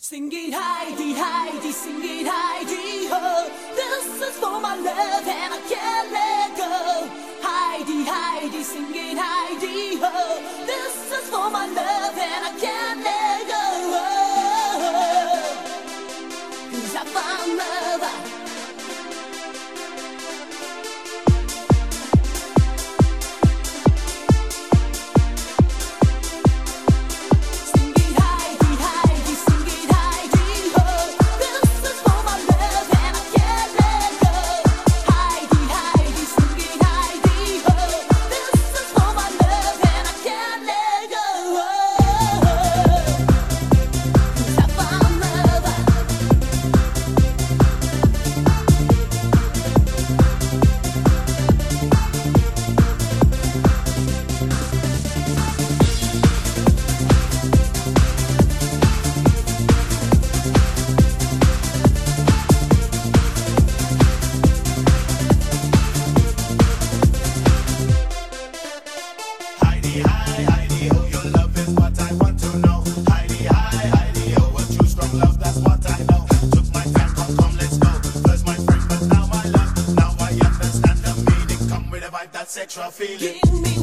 Sing it Heidi, Heidi, sing it Heidi ho. This is for my love and I can't let go. Heidi, Heidi, sing it Heidi ho. extra feeling.